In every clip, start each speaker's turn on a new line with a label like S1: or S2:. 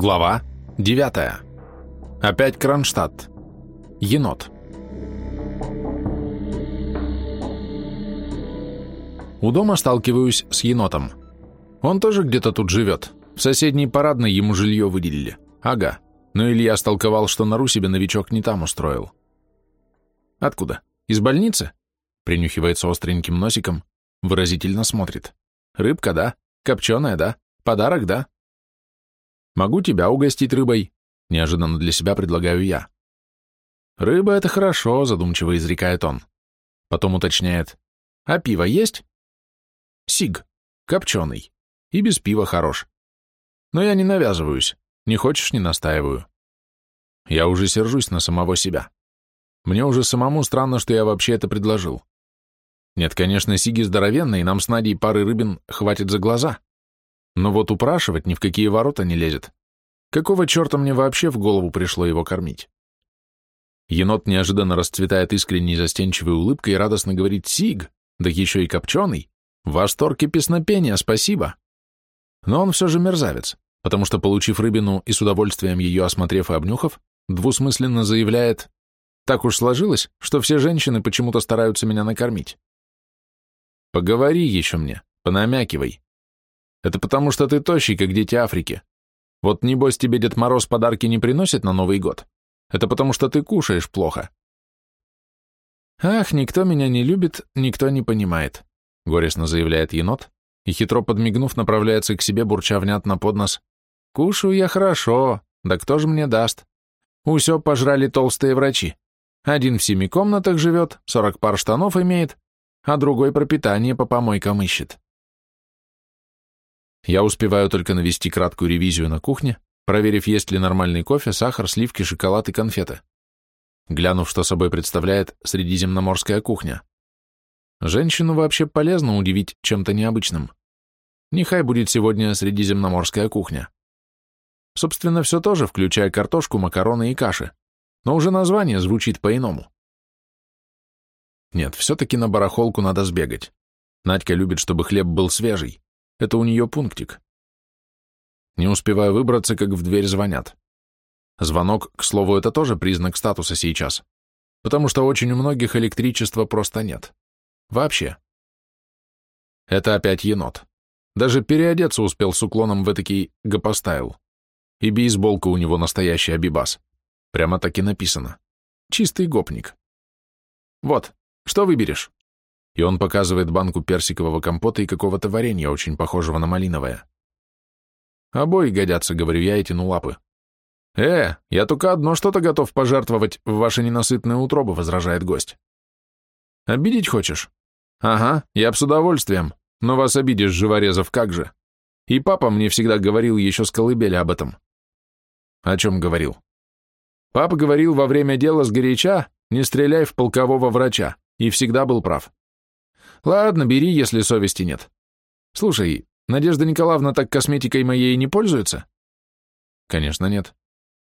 S1: Глава 9. Опять Кронштадт. Енот. У дома сталкиваюсь с енотом. Он тоже где-то тут живет. В соседней парадной ему жилье выделили. Ага. Но Илья столковал, что нору себе новичок не там устроил. Откуда? Из больницы? Принюхивается остреньким носиком, выразительно смотрит. Рыбка, да? Копченая, да? Подарок, да? Могу тебя угостить рыбой, неожиданно для себя предлагаю я. Рыба — это хорошо, задумчиво изрекает он. Потом уточняет. А пиво есть? Сиг, копченый. И без пива хорош. Но я не навязываюсь. Не хочешь, не настаиваю. Я уже сержусь на самого себя. Мне уже самому странно, что я вообще это предложил. Нет, конечно, сиги здоровенные, нам с Надей пары рыбин хватит за глаза. Но вот упрашивать ни в какие ворота не лезет. Какого черта мне вообще в голову пришло его кормить? Енот неожиданно расцветает искренней застенчивой улыбкой и радостно говорит «Сиг!» да еще и копченый. В восторге песнопения, спасибо. Но он все же мерзавец, потому что, получив рыбину и с удовольствием ее осмотрев и обнюхав, двусмысленно заявляет «Так уж сложилось, что все женщины почему-то стараются меня накормить». Поговори еще мне, понамякивай. Это потому, что ты тощий, как дети Африки. Вот небось тебе Дед Мороз подарки не приносит на Новый год. Это потому, что ты кушаешь плохо. Ах, никто меня не любит, никто не понимает, горестно заявляет енот и, хитро подмигнув, направляется к себе, бурча внятно под нос. Кушаю я хорошо, да кто же мне даст? Усё пожрали толстые врачи. Один в семи комнатах живет, сорок пар штанов имеет, а другой пропитание по помойкам ищет. Я успеваю только навести краткую ревизию на кухне, проверив, есть ли нормальный кофе, сахар, сливки, шоколад и конфеты. Глянув, что собой представляет средиземноморская кухня. Женщину вообще полезно удивить чем-то необычным. Нехай будет сегодня средиземноморская кухня. Собственно, все тоже, включая картошку, макароны и каши. Но уже название звучит по-иному. Нет, все-таки на барахолку надо сбегать. Надька любит, чтобы хлеб был свежий. Это у нее пунктик. Не успеваю выбраться, как в дверь звонят. Звонок, к слову, это тоже признак статуса сейчас, потому что очень у многих электричества просто нет. Вообще. Это опять енот. Даже переодеться успел с уклоном в этакий гопостайл. И бейсболка у него настоящий абибас. Прямо так и написано. Чистый гопник. Вот, что выберешь? И он показывает банку персикового компота и какого-то варенья, очень похожего на малиновое. «Обои годятся», — говорю я и тяну лапы. «Э, я только одно что-то готов пожертвовать в ваши ненасытные утробы», — возражает гость. «Обидеть хочешь?» «Ага, я б с удовольствием, но вас обидишь, живорезов, как же. И папа мне всегда говорил еще с колыбели об этом». «О чем говорил?» «Папа говорил во время дела с горяча, не стреляй в полкового врача, и всегда был прав. Ладно, бери, если совести нет. Слушай, Надежда Николаевна так косметикой моей не пользуется? Конечно, нет.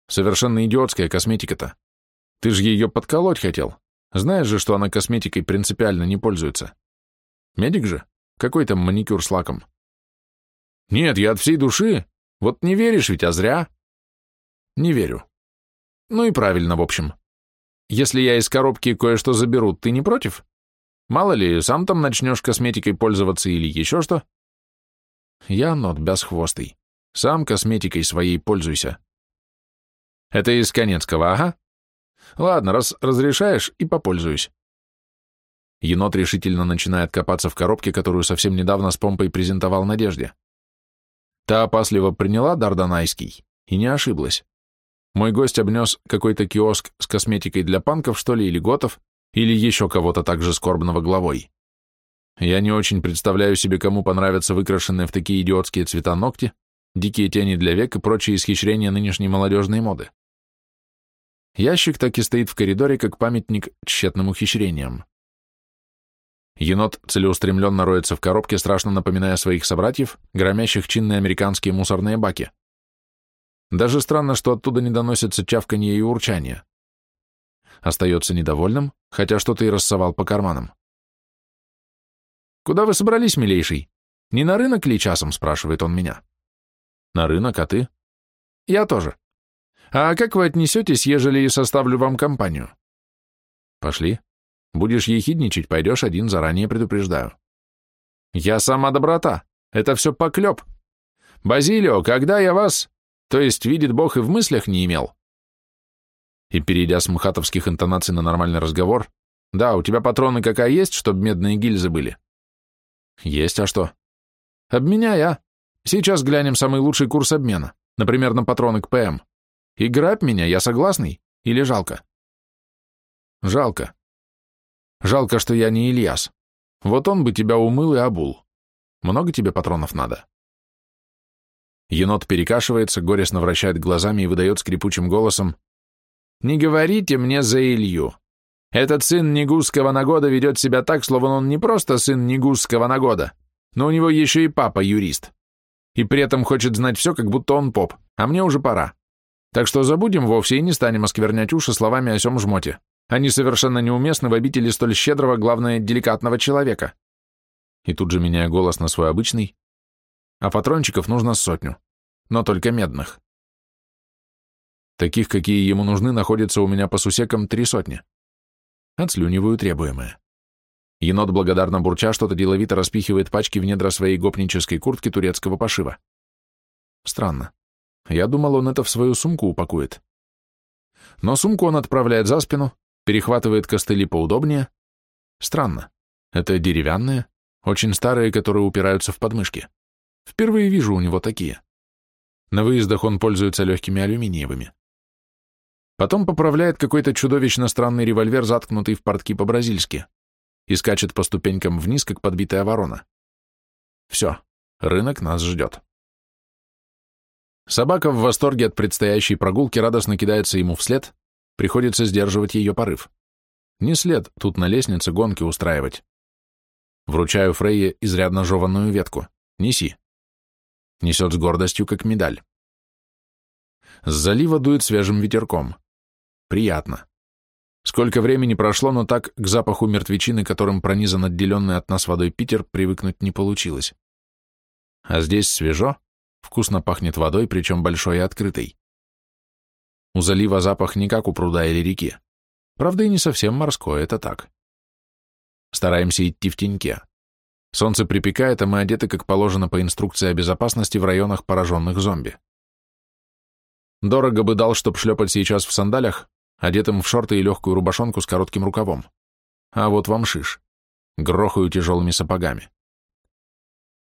S1: Совершенно идиотская косметика-то. Ты же ее подколоть хотел. Знаешь же, что она косметикой принципиально не пользуется. Медик же? Какой там маникюр с лаком? Нет, я от всей души. Вот не веришь ведь, а зря. Не верю. Ну и правильно, в общем. Если я из коробки кое-что заберу, ты не против? Мало ли, сам там начнешь косметикой пользоваться или еще что. Я нот безхвостый. Сам косметикой своей пользуйся. Это из Конецкого, ага. Ладно, раз разрешаешь, и попользуюсь. Енот решительно начинает копаться в коробке, которую совсем недавно с помпой презентовал Надежде. Та опасливо приняла Дарданайский и не ошиблась. Мой гость обнес какой-то киоск с косметикой для панков, что ли, или готов, или еще кого-то также скорбного главой. Я не очень представляю себе, кому понравятся выкрашенные в такие идиотские цвета ногти, дикие тени для век и прочие исхищрения нынешней молодежной моды. Ящик так и стоит в коридоре, как памятник тщетным ухищрениям. Енот целеустремленно роется в коробке, страшно напоминая своих собратьев, громящих чинные американские мусорные баки. Даже странно, что оттуда не доносится чавканье и урчание остается недовольным, хотя что-то и рассовал по карманам. «Куда вы собрались, милейший? Не на рынок ли часом?» — спрашивает он меня. «На рынок, а ты?» Я тоже. А как вы отнесетесь, ежели составлю вам компанию? Пошли. Будешь ехидничать, пойдешь один, заранее предупреждаю. Я сама доброта. Это все поклеп. Базилио, когда я вас... То есть, видит Бог, и в мыслях не имел. И, перейдя с мхатовских интонаций на нормальный разговор, да, у тебя патроны какая есть, чтобы медные гильзы были? Есть, а что? Обменяй, а? Сейчас глянем самый лучший курс обмена, например, на патроны к ПМ. И грабь меня, я согласный? Или жалко? Жалко. Жалко, что я не Ильяс. Вот он бы тебя умыл и обул. Много тебе патронов надо? Енот перекашивается, горестно вращает глазами и выдает скрипучим голосом. «Не говорите мне за Илью. Этот сын Негузского Нагода ведет себя так, словно он не просто сын Негузского Нагода, но у него еще и папа юрист. И при этом хочет знать все, как будто он поп, а мне уже пора. Так что забудем вовсе и не станем осквернять уши словами о сём жмоте. Они совершенно неуместны в обители столь щедрого, главное, деликатного человека. И тут же меняя голос на свой обычный, а патрончиков нужно сотню, но только медных. Таких, какие ему нужны, находится у меня по сусекам три сотни. Отслюниваю требуемое. Енот благодарно бурча что-то деловито распихивает пачки в недра своей гопнической куртки турецкого пошива. Странно. Я думал, он это в свою сумку упакует. Но сумку он отправляет за спину, перехватывает костыли поудобнее. Странно. Это деревянные, очень старые, которые упираются в подмышки. Впервые вижу у него такие. На выездах он пользуется легкими алюминиевыми. Потом поправляет какой-то чудовищно странный револьвер, заткнутый в портки по-бразильски, и скачет по ступенькам вниз, как подбитая ворона. Все, рынок нас ждет. Собака в восторге от предстоящей прогулки радостно кидается ему вслед, приходится сдерживать ее порыв. Не след тут на лестнице гонки устраивать. Вручаю Фрейе изрядно жеванную ветку. Неси. Несет с гордостью, как медаль. С залива дует свежим ветерком. Приятно. Сколько времени прошло, но так к запаху мертвечины, которым пронизан отделенный от нас водой Питер, привыкнуть не получилось. А здесь свежо, вкусно пахнет водой, причем большой и открытой. У залива запах не как у пруда или реки. Правда, и не совсем морской, это так. Стараемся идти в теньке. Солнце припекает, а мы одеты, как положено по инструкции о безопасности в районах, пораженных зомби. Дорого бы дал, чтоб шлепать сейчас в сандалях, одетым в шорты и легкую рубашонку с коротким рукавом. А вот вам шиш. Грохаю тяжелыми сапогами.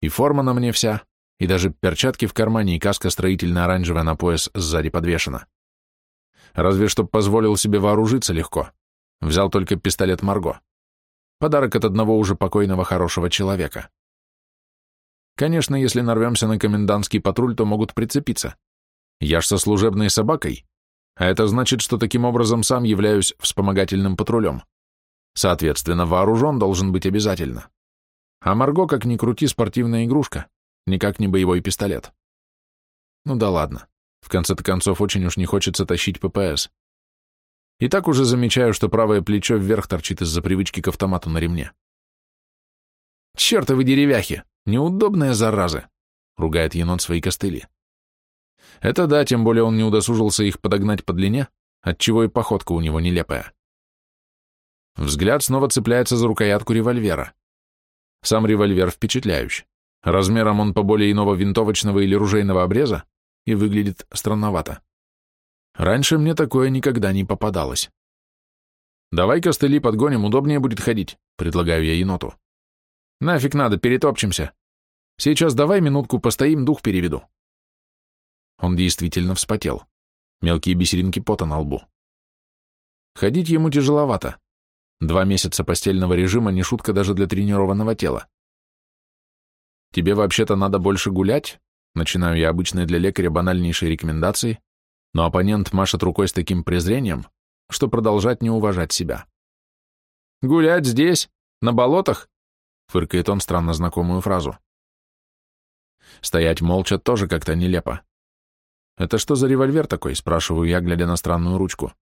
S1: И форма на мне вся, и даже перчатки в кармане, и каска строительно-оранжевая на пояс сзади подвешена. Разве что позволил себе вооружиться легко. Взял только пистолет Марго. Подарок от одного уже покойного хорошего человека. Конечно, если нарвемся на комендантский патруль, то могут прицепиться. Я ж со служебной собакой, а это значит, что таким образом сам являюсь вспомогательным патрулем. Соответственно, вооружен должен быть обязательно. А Марго, как ни крути, спортивная игрушка, никак не боевой пистолет. Ну да ладно, в конце-то концов очень уж не хочется тащить ППС. И так уже замечаю, что правое плечо вверх торчит из-за привычки к автомату на ремне. «Чертовы деревяхи! Неудобные заразы!» — ругает енот свои костыли. Это да, тем более он не удосужился их подогнать по длине, отчего и походка у него нелепая. Взгляд снова цепляется за рукоятку револьвера. Сам револьвер впечатляющий. Размером он поболее иного винтовочного или ружейного обреза и выглядит странновато. Раньше мне такое никогда не попадалось. «Давай костыли подгоним, удобнее будет ходить», — предлагаю я еноту. «Нафиг надо, перетопчемся. Сейчас давай минутку постоим, дух переведу». Он действительно вспотел. Мелкие бисеринки пота на лбу. Ходить ему тяжеловато. Два месяца постельного режима не шутка даже для тренированного тела. Тебе вообще-то надо больше гулять? Начинаю я обычные для лекаря банальнейшие рекомендации, но оппонент машет рукой с таким презрением, что продолжать не уважать себя. «Гулять здесь? На болотах?» — фыркает он странно знакомую фразу. Стоять молча тоже как-то нелепо. «Это что за револьвер такой?» — спрашиваю я, глядя на странную ручку.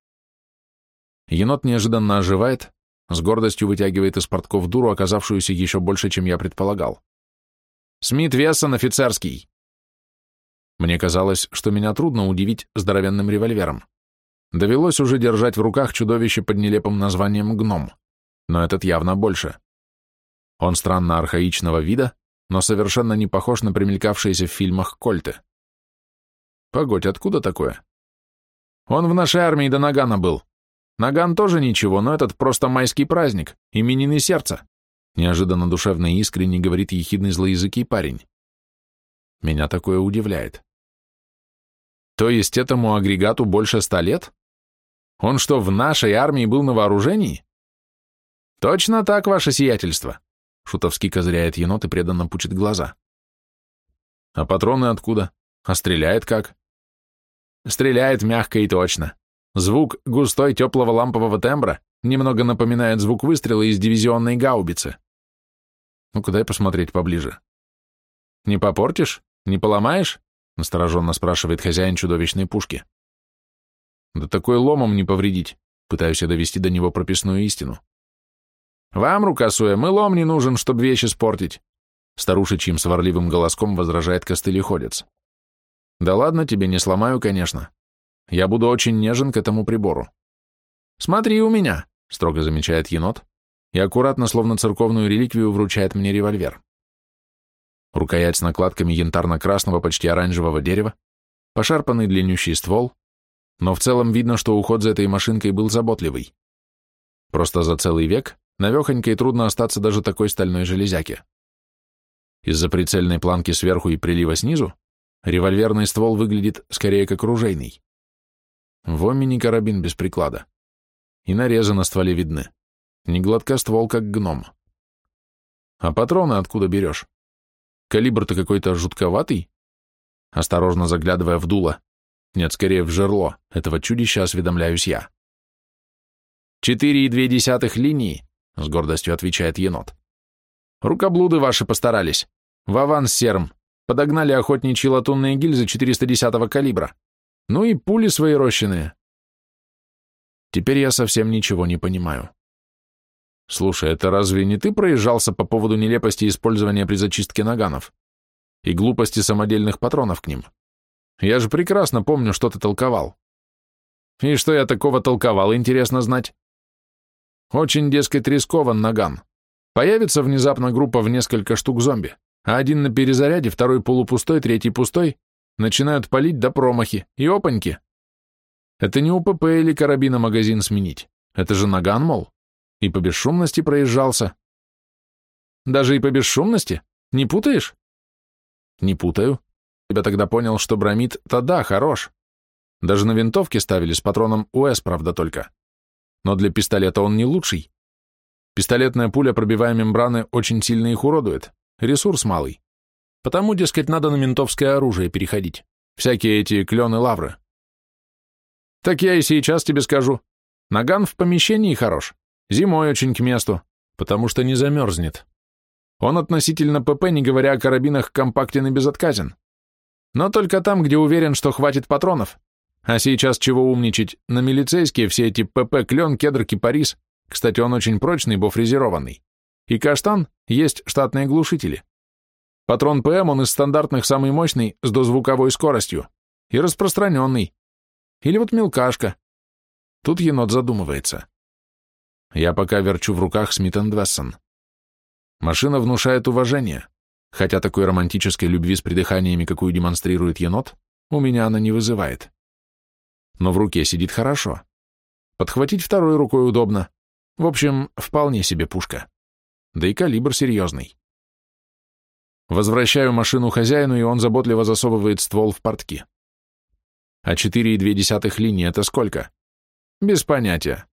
S1: Енот неожиданно оживает, с гордостью вытягивает из портков дуру, оказавшуюся еще больше, чем я предполагал. «Смит Вессон, офицерский!» Мне казалось, что меня трудно удивить здоровенным револьвером. Довелось уже держать в руках чудовище под нелепым названием «Гном», но этот явно больше. Он странно архаичного вида, но совершенно не похож на примелькавшиеся в фильмах кольты. Погодь, откуда такое? Он в нашей армии до Нагана был. Наган тоже ничего, но этот просто майский праздник, именины сердца. Неожиданно душевно и искренне говорит ехидный злоязыкий парень. Меня такое удивляет. То есть этому агрегату больше ста лет? Он что, в нашей армии был на вооружении? Точно так, ваше сиятельство. Шутовски козыряет енот и преданно пучит глаза. А патроны откуда? А стреляет как? Стреляет мягко и точно. Звук густой теплого лампового тембра немного напоминает звук выстрела из дивизионной гаубицы. Ну-ка дай посмотреть поближе. Не попортишь? Не поломаешь? Настороженно спрашивает хозяин чудовищной пушки. Да такой ломом не повредить. Пытаюсь я довести до него прописную истину. Вам, рукосуя, мы лом не нужен, чтобы вещи спортить. Старушечьим сварливым голоском возражает костылеходец. Да ладно тебе, не сломаю, конечно. Я буду очень нежен к этому прибору. Смотри у меня, строго замечает енот и аккуратно, словно церковную реликвию, вручает мне револьвер. Рукоять с накладками янтарно-красного, почти оранжевого дерева, пошарпанный длиннющий ствол, но в целом видно, что уход за этой машинкой был заботливый. Просто за целый век навехонькой трудно остаться даже такой стальной железяке. Из-за прицельной планки сверху и прилива снизу револьверный ствол выглядит скорее как ружейный. В омине карабин без приклада. И нарезы на стволе видны. Не гладко ствол, как гном. А патроны откуда берешь? Калибр-то какой-то жутковатый? Осторожно заглядывая в дуло, нет, скорее в жерло, этого чудища осведомляюсь я. «Четыре и две десятых линии», — с гордостью отвечает енот. «Рукоблуды ваши постарались. В аванс серым. Подогнали охотничьи латунные гильзы 410-го калибра. Ну и пули свои рощиные». Теперь я совсем ничего не понимаю. Слушай, это разве не ты проезжался по поводу нелепости использования при зачистке наганов и глупости самодельных патронов к ним? Я же прекрасно помню, что ты толковал. И что я такого толковал, интересно знать. Очень, дескать, рискован наган. Появится внезапно группа в несколько штук зомби, а один на перезаряде, второй полупустой, третий пустой, начинают палить до промахи, и опаньки. Это не УПП или карабина магазин сменить. Это же наган, мол. И по бесшумности проезжался. Даже и по бесшумности? Не путаешь? Не путаю. Я тогда понял, что бромид-то да, хорош. Даже на винтовке ставили с патроном УС, правда, только. Но для пистолета он не лучший. Пистолетная пуля, пробивая мембраны, очень сильно их уродует. Ресурс малый. Потому, дескать, надо на ментовское оружие переходить. Всякие эти клены лавры. Так я и сейчас тебе скажу. Наган в помещении хорош. Зимой очень к месту, потому что не замерзнет. Он относительно ПП, не говоря о карабинах, компактен и безотказен. Но только там, где уверен, что хватит патронов. А сейчас чего умничать, на милицейские все эти ПП, клен, кедр, кипарис. Кстати, он очень прочный, бофрезерованный. И каштан есть штатные глушители. Патрон ПМ он из стандартных самый мощный, с дозвуковой скоростью. И распространенный. Или вот мелкашка. Тут енот задумывается. Я пока верчу в руках Смит энд Вессон. Машина внушает уважение. Хотя такой романтической любви с придыханиями, какую демонстрирует енот, у меня она не вызывает. Но в руке сидит хорошо. Подхватить второй рукой удобно. В общем, вполне себе пушка. Да и калибр серьезный. Возвращаю машину хозяину, и он заботливо засовывает ствол в портки. А 4,2 линии — это сколько? Без понятия.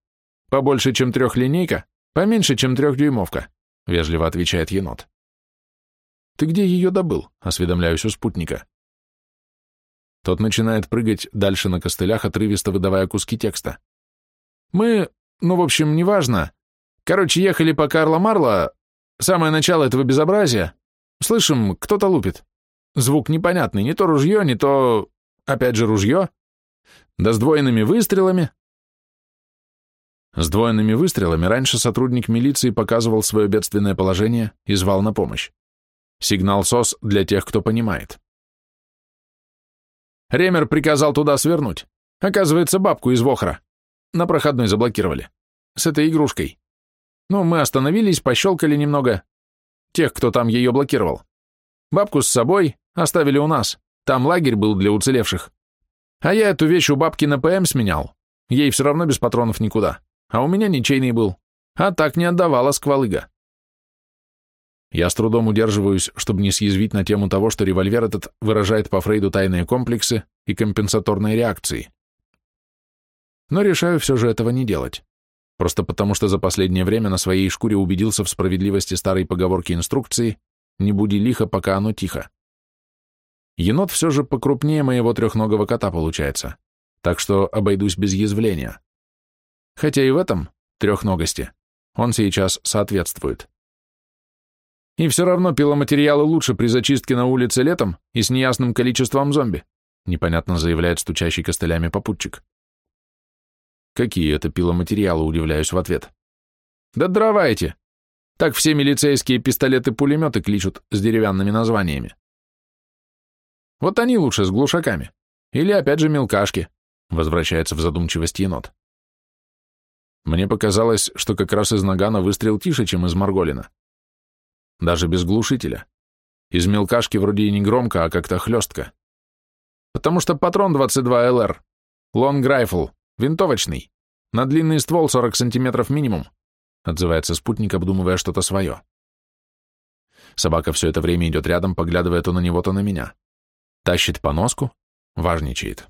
S1: Побольше, чем трехлинейка, поменьше, чем трехдюймовка, вежливо отвечает енот. «Ты где ее добыл?» — осведомляюсь у спутника. Тот начинает прыгать дальше на костылях, отрывисто выдавая куски текста. «Мы... ну, в общем, неважно. Короче, ехали по Карло-Марло, самое начало этого безобразия. Слышим, кто-то лупит. Звук непонятный, не то ружье, не то... опять же ружье. Да с двойными выстрелами». С двойными выстрелами раньше сотрудник милиции показывал свое бедственное положение и звал на помощь. Сигнал СОС для тех, кто понимает. Ремер приказал туда свернуть. Оказывается, бабку из Вохра. На проходной заблокировали. С этой игрушкой. Ну, мы остановились, пощелкали немного. Тех, кто там ее блокировал. Бабку с собой оставили у нас. Там лагерь был для уцелевших. А я эту вещь у бабки на ПМ сменял. Ей все равно без патронов никуда. А у меня ничейный был. А так не отдавала сквалыга. Я с трудом удерживаюсь, чтобы не съязвить на тему того, что револьвер этот выражает по Фрейду тайные комплексы и компенсаторные реакции. Но решаю все же этого не делать. Просто потому, что за последнее время на своей шкуре убедился в справедливости старой поговорки инструкции «Не буди лихо, пока оно тихо». Енот все же покрупнее моего трехногого кота получается, так что обойдусь без язвления. Хотя и в этом, трехногости, он сейчас соответствует. И все равно пиломатериалы лучше при зачистке на улице летом и с неясным количеством зомби, непонятно заявляет стучащий костылями попутчик. Какие это пиломатериалы, удивляюсь в ответ. Да дрова эти. Так все милицейские пистолеты-пулеметы кличут с деревянными названиями. Вот они лучше с глушаками. Или опять же мелкашки, возвращается в задумчивость енот. Мне показалось, что как раз из Нагана выстрел тише, чем из Марголина даже без глушителя. Из мелкашки вроде и не громко, а как-то хлестко. Потому что патрон 22 LR, long rifle, винтовочный, на длинный ствол 40 сантиметров минимум, отзывается спутник, обдумывая что-то свое. Собака все это время идет рядом, поглядывая то на него, то на меня. Тащит по носку, важничает.